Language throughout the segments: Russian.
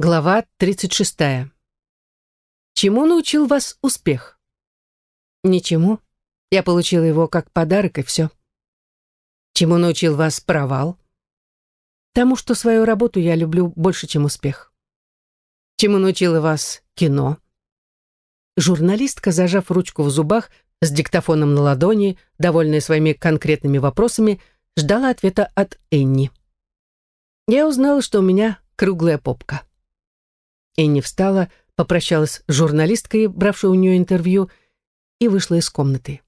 Глава 36. Чему научил вас успех? Ничему. Я получила его как подарок, и все. Чему научил вас провал? Тому, что свою работу я люблю больше, чем успех. Чему научила вас кино? Журналистка, зажав ручку в зубах, с диктофоном на ладони, довольная своими конкретными вопросами, ждала ответа от Энни. Я узнала, что у меня круглая попка. Энни встала, попрощалась с журналисткой, бравшей у нее интервью, и вышла из комнаты.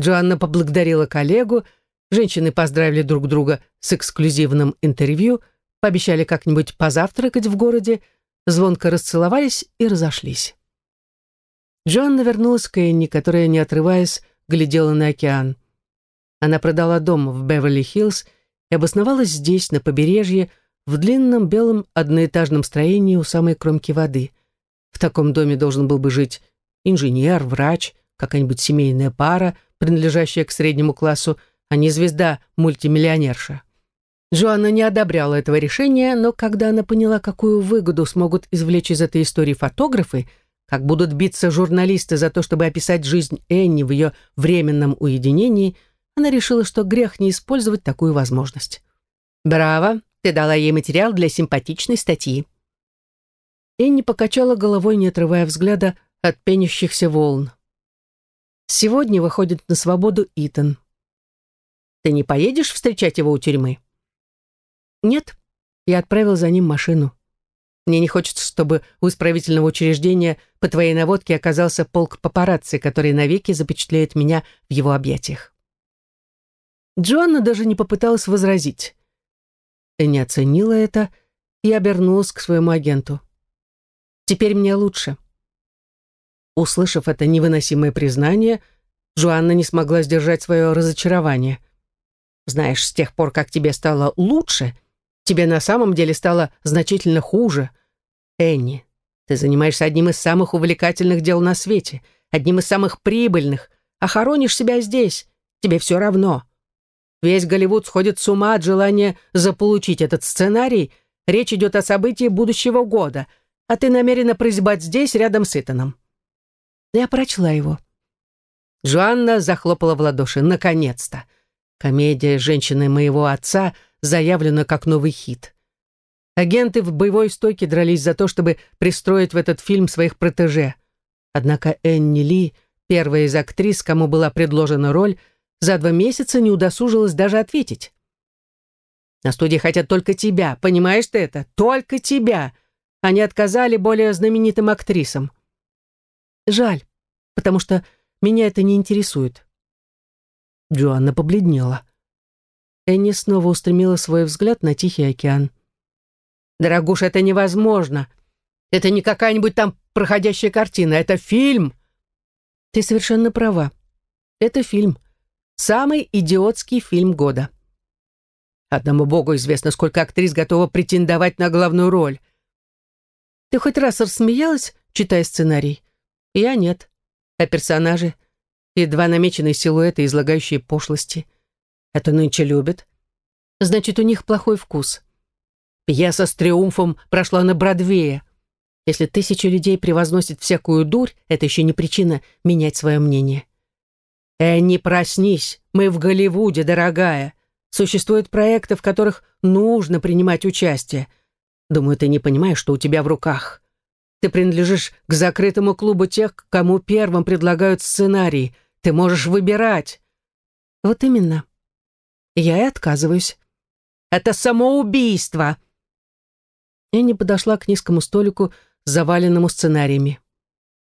Джоанна поблагодарила коллегу, женщины поздравили друг друга с эксклюзивным интервью, пообещали как-нибудь позавтракать в городе, звонко расцеловались и разошлись. Джоанна вернулась к Энни, которая, не отрываясь, глядела на океан. Она продала дом в Беверли-Хиллз и обосновалась здесь, на побережье, в длинном белом одноэтажном строении у самой кромки воды. В таком доме должен был бы жить инженер, врач, какая-нибудь семейная пара, принадлежащая к среднему классу, а не звезда-мультимиллионерша. Джоанна не одобряла этого решения, но когда она поняла, какую выгоду смогут извлечь из этой истории фотографы, как будут биться журналисты за то, чтобы описать жизнь Энни в ее временном уединении, она решила, что грех не использовать такую возможность. «Браво! Ты дала ей материал для симпатичной статьи». Энни покачала головой, не отрывая взгляда от пенящихся волн. Сегодня выходит на свободу Итан. Ты не поедешь встречать его у тюрьмы? Нет, я отправил за ним машину. Мне не хочется, чтобы у исправительного учреждения по твоей наводке оказался полк папарацци, который навеки запечатлеет меня в его объятиях. Джоанна даже не попыталась возразить. Не оценила это и обернулась к своему агенту. «Теперь мне лучше». Услышав это невыносимое признание, Джоанна не смогла сдержать свое разочарование. «Знаешь, с тех пор, как тебе стало лучше, тебе на самом деле стало значительно хуже. Энни, ты занимаешься одним из самых увлекательных дел на свете, одним из самых прибыльных, а хоронишь себя здесь. Тебе все равно. Весь Голливуд сходит с ума от желания заполучить этот сценарий. Речь идет о событии будущего года, а ты намерена прозябать здесь, рядом с Итаном. Я прочла его. Джоанна захлопала в ладоши. Наконец-то! Комедия «Женщины моего отца» заявлена как новый хит. Агенты в боевой стойке дрались за то, чтобы пристроить в этот фильм своих протеже. Однако Энни Ли, первая из актрис, кому была предложена роль, за два месяца не удосужилась даже ответить. На студии хотят только тебя, понимаешь ты это? Только тебя. Они отказали более знаменитым актрисам. Жаль, потому что меня это не интересует. Джоанна побледнела. Энни снова устремила свой взгляд на Тихий океан. «Дорогуша, это невозможно. Это не какая-нибудь там проходящая картина, это фильм!» «Ты совершенно права. Это фильм. Самый идиотский фильм года. Одному богу известно, сколько актрис готова претендовать на главную роль. Ты хоть раз рассмеялась, читая сценарий? Я нет. А персонажи? Едва намеченные силуэты, излагающие пошлости. Это нынче любят. Значит, у них плохой вкус. Пьеса с триумфом прошла на Бродвее. Если тысячи людей превозносят всякую дурь, это еще не причина менять свое мнение. «Энни, проснись! Мы в Голливуде, дорогая! Существуют проекты, в которых нужно принимать участие. Думаю, ты не понимаешь, что у тебя в руках. Ты принадлежишь к закрытому клубу тех, кому первым предлагают сценарий. Ты можешь выбирать». «Вот именно. Я и отказываюсь». «Это самоубийство!» Энни подошла к низкому столику, заваленному сценариями.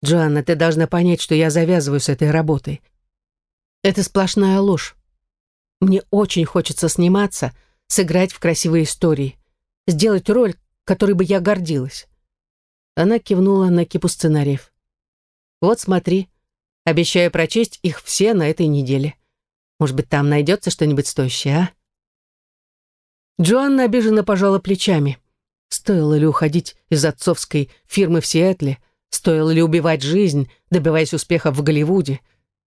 «Джоанна, ты должна понять, что я завязываю с этой работой. Это сплошная ложь. Мне очень хочется сниматься, сыграть в красивые истории, сделать роль, которой бы я гордилась. Она кивнула на кипу сценариев. Вот смотри, обещаю прочесть их все на этой неделе. Может быть, там найдется что-нибудь стоящее, а? Джоанна обиженно пожала плечами. Стоило ли уходить из отцовской фирмы в Сиэтле? Стоило ли убивать жизнь, добиваясь успеха в Голливуде?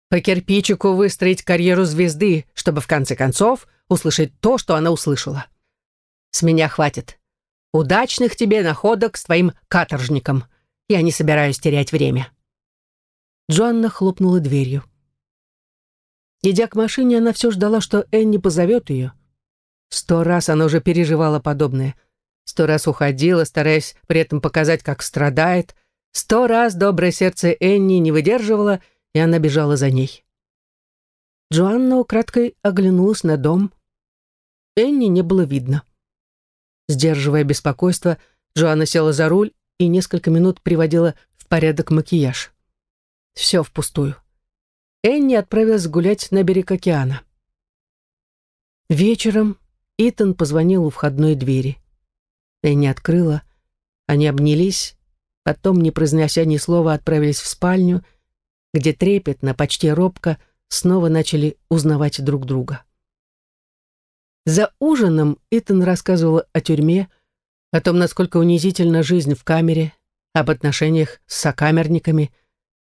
По кирпичику выстроить карьеру звезды, чтобы в конце концов услышать то, что она услышала. С меня хватит. Удачных тебе находок с твоим каторжником. Я не собираюсь терять время». Джоанна хлопнула дверью. Идя к машине, она все ждала, что Энни позовет ее. Сто раз она уже переживала подобное. Сто раз уходила, стараясь при этом показать, как страдает. Сто раз доброе сердце Энни не выдерживало, и она бежала за ней. Джоанна украдкой оглянулась на дом. Энни не было видно. Сдерживая беспокойство, Джоанна села за руль и несколько минут приводила в порядок макияж. Все впустую. Энни отправилась гулять на берег океана. Вечером Итан позвонил у входной двери. Энни открыла. Они обнялись, потом, не произнося ни слова, отправились в спальню, где трепетно, почти робко, снова начали узнавать друг друга. За ужином Итан рассказывал о тюрьме, о том, насколько унизительна жизнь в камере, об отношениях с сокамерниками,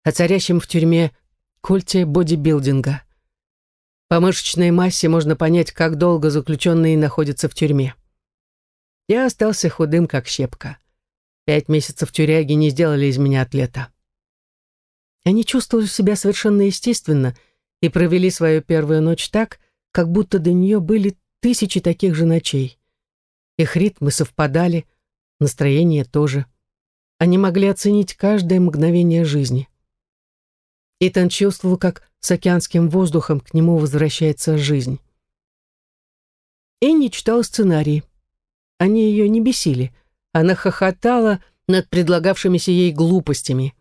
о царящем в тюрьме культе бодибилдинга. По мышечной массе можно понять, как долго заключенные находятся в тюрьме. Я остался худым, как щепка. Пять месяцев тюряги не сделали из меня атлета. Они чувствовали себя совершенно естественно и провели свою первую ночь так, как будто до нее были тысячи таких же ночей. Их ритмы совпадали, настроение тоже. Они могли оценить каждое мгновение жизни. Итан чувствовал, как с океанским воздухом к нему возвращается жизнь. Энни читала сценарий. Они ее не бесили. Она хохотала над предлагавшимися ей глупостями.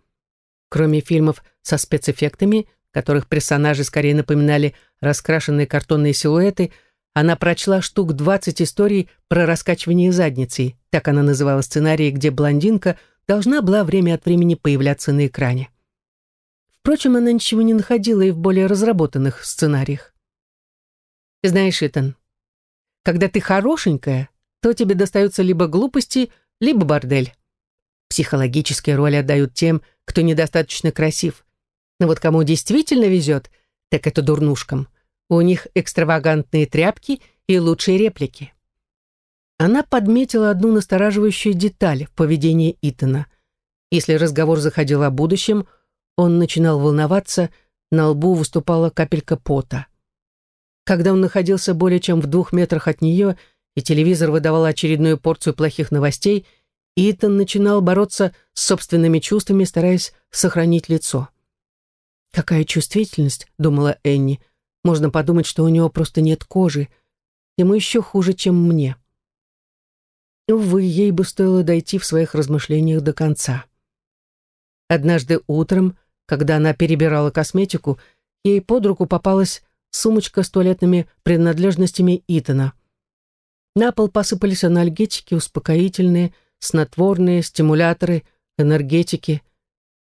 Кроме фильмов со спецэффектами, которых персонажи скорее напоминали раскрашенные картонные силуэты, она прочла штук 20 историй про раскачивание задницы, так она называла сценарии, где блондинка должна была время от времени появляться на экране. Впрочем, она ничего не находила и в более разработанных сценариях. Знаешь, Итан, когда ты хорошенькая, то тебе достаются либо глупости, либо бордель. Психологические роли отдают тем, кто недостаточно красив. Но вот кому действительно везет, так это дурнушкам. У них экстравагантные тряпки и лучшие реплики. Она подметила одну настораживающую деталь в поведении Итана. Если разговор заходил о будущем, он начинал волноваться, на лбу выступала капелька пота. Когда он находился более чем в двух метрах от нее, и телевизор выдавал очередную порцию плохих новостей, Итан начинал бороться с собственными чувствами, стараясь сохранить лицо. «Какая чувствительность», — думала Энни, — можно подумать, что у него просто нет кожи. Ему еще хуже, чем мне. Увы, ей бы стоило дойти в своих размышлениях до конца. Однажды утром, когда она перебирала косметику, ей под руку попалась сумочка с туалетными принадлежностями Итана. На пол посыпались анальгетики, успокоительные, снотворные, стимуляторы, энергетики.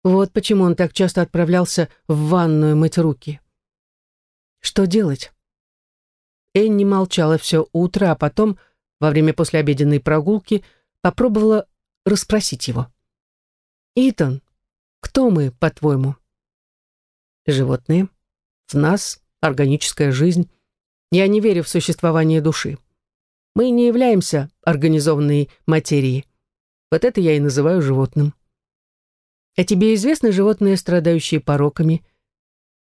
Вот почему он так часто отправлялся в ванную мыть руки. Что делать? Энни молчала все утро, а потом, во время послеобеденной прогулки, попробовала расспросить его. «Итан, кто мы, по-твоему?» «Животные. В нас органическая жизнь. Я не верю в существование души. Мы не являемся организованной материей. Вот это я и называю животным. А тебе известны животные, страдающие пороками?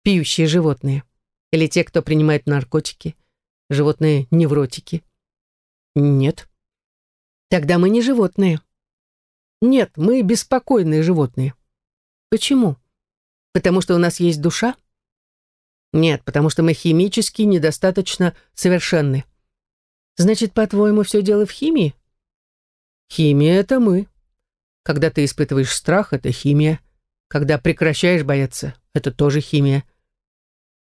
Пьющие животные?» Или те, кто принимает наркотики? Животные-невротики? Нет. Тогда мы не животные. Нет, мы беспокойные животные. Почему? Потому что у нас есть душа? Нет, потому что мы химически недостаточно совершенны. Значит, по-твоему, все дело в химии? Химия — это мы. Когда ты испытываешь страх — это химия. Когда прекращаешь бояться — это тоже химия.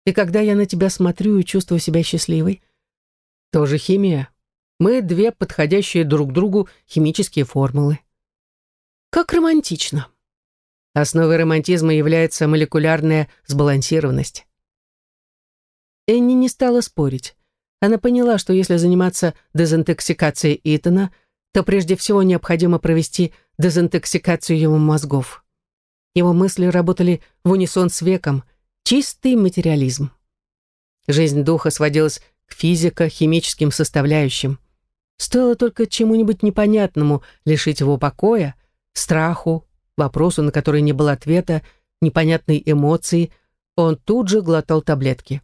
И когда я на тебя смотрю и чувствую себя счастливой, тоже химия. Мы две подходящие друг другу химические формулы. Как романтично. Основой романтизма является молекулярная сбалансированность. Энни не стала спорить. Она поняла, что если заниматься дезинтоксикацией Итана, то прежде всего необходимо провести дезинтоксикацию его мозгов. Его мысли работали в унисон с веком, Чистый материализм. Жизнь духа сводилась к физико-химическим составляющим. Стоило только чему-нибудь непонятному лишить его покоя, страху, вопросу, на который не было ответа, непонятной эмоции, он тут же глотал таблетки.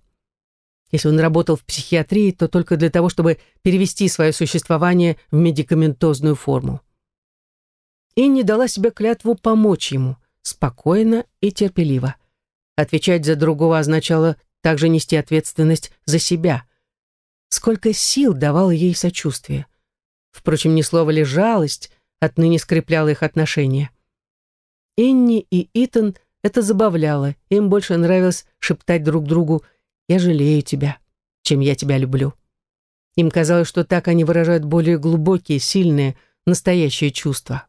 Если он работал в психиатрии, то только для того, чтобы перевести свое существование в медикаментозную форму. И не дала себе клятву помочь ему, спокойно и терпеливо. Отвечать за другого означало также нести ответственность за себя. Сколько сил давало ей сочувствие. Впрочем, ни слова ли жалость отныне скрепляло их отношения. Энни и Итан это забавляло, им больше нравилось шептать друг другу «Я жалею тебя», чем «Я тебя люблю». Им казалось, что так они выражают более глубокие, сильные, настоящие чувства.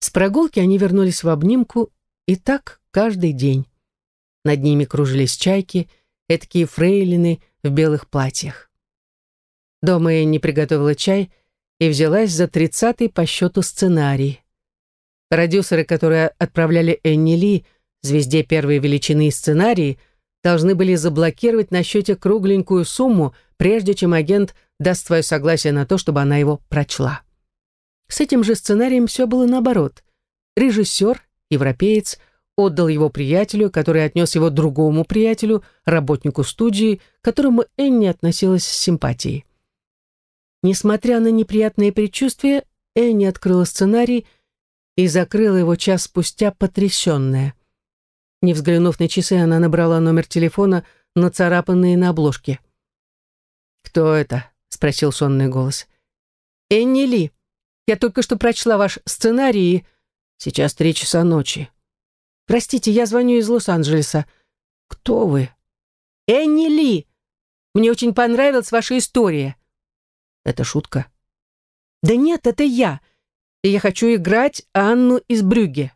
С прогулки они вернулись в обнимку, и так каждый день. Над ними кружились чайки, эткие фрейлины в белых платьях. Дома Энни приготовила чай и взялась за тридцатый по счету сценарий. Продюсеры, которые отправляли Энни Ли, звезде первой величины сценарии, должны были заблокировать на счете кругленькую сумму, прежде чем агент даст свое согласие на то, чтобы она его прочла. С этим же сценарием все было наоборот. Режиссер, европеец, отдал его приятелю, который отнес его другому приятелю, работнику студии, к которому Энни относилась с симпатией. Несмотря на неприятные предчувствия, Энни открыла сценарий и закрыла его час спустя потрясенная. Не взглянув на часы, она набрала номер телефона, нацарапанный на обложке. «Кто это?» — спросил сонный голос. «Энни Ли. Я только что прочла ваш сценарий и...» «Сейчас три часа ночи». «Простите, я звоню из Лос-Анджелеса». «Кто вы?» «Энни Ли. Мне очень понравилась ваша история». «Это шутка?» «Да нет, это я. И я хочу играть Анну из Брюгге».